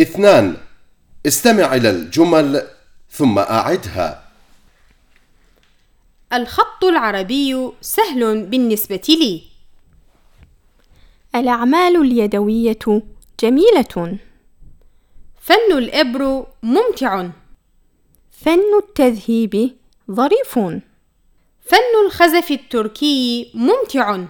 اثنان استمع إلى الجمل ثم أعدها. الخط العربي سهل بالنسبة لي. الأعمال اليدوية جميلة. فن الإبر ممتع. فن التذهيب ظريف. فن الخزف التركي ممتع.